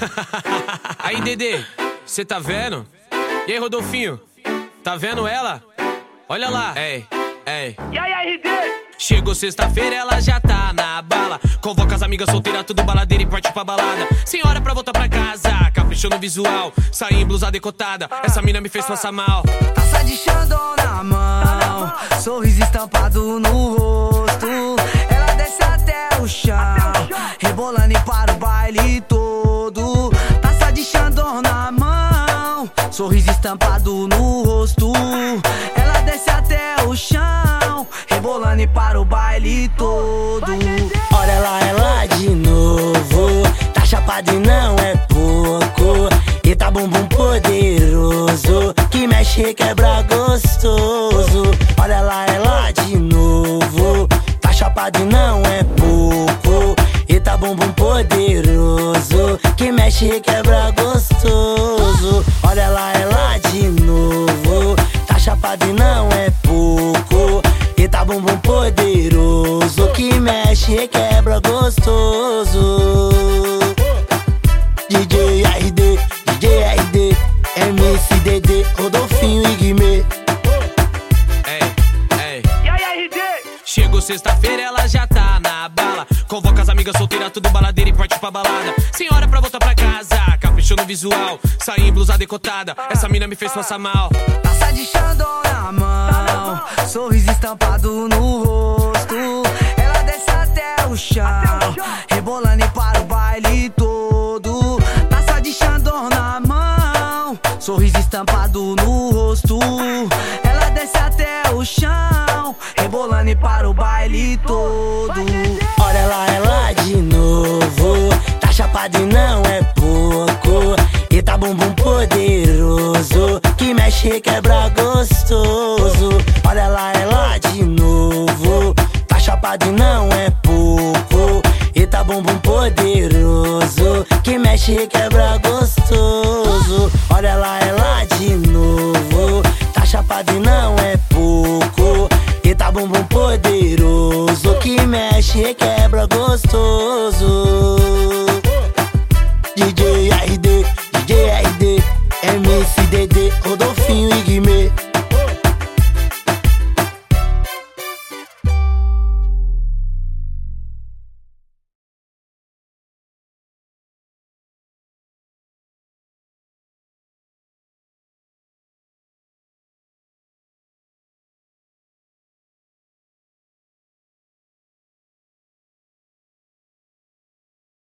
Aí, Dedê, cê tá vendo? E aí, Rodolfinho? Tá vendo ela? Olha lá. Ei, ei. E aí, RD? Chegou sexta-feira, ela já tá na bala. Convoca as amigas solteiras, tudo baladeira e parte pra balada. Senhora pra voltar pra casa, caprichou no visual. Saí em blusa decotada, essa mina me fez passar mal. Taça de Xandão na mão, sorriso estampado no rosto. Ela desce até o chão, rebolando e para o baile todo. Sorriso estampado no rosto. Ela desce até o chão, rebolando e para o baile todo. Olha lá ela de novo. Tá chapado e não é pouco. E tá bumbum poderoso. Que mexe e quebra gostoso. Olha lá ela de novo. Tá chapado e não é mexe e quebra gostoso. Olha lá ela de novo. Tá chapado e não é pouco. E tá bumbum poderoso que mexe e quebra gostoso. DJ RD, DJ RD, MCDD, Rodolfinho e Guimê. Ei, ei. E aí, RD? Chegou sexta-feira, ela já tá na. Amigas solteiras, tudo baladeira e parte pra balada. Senhora pra voltar pra casa, caprichou no visual. Saí em blusa decotada, essa mina me fez passar mal. Taça de Xandão na mão, sorriso estampado no rosto. Ela desce até o chão, rebolando e para o baile todo. Taça de Xandão na mão, sorriso estampado no rosto. Ela desce até o chão, rebolando e para o baile todo. poderoso que mexe quebra gostoso. Olha lá é ela de novo, tá chapado e não é pouco. E tá bumbum poderoso que mexe quebra gostoso. Olha lá é ela de novo, tá chapado e não é pouco. E tá bumbum poderoso que mexe quebra gostoso.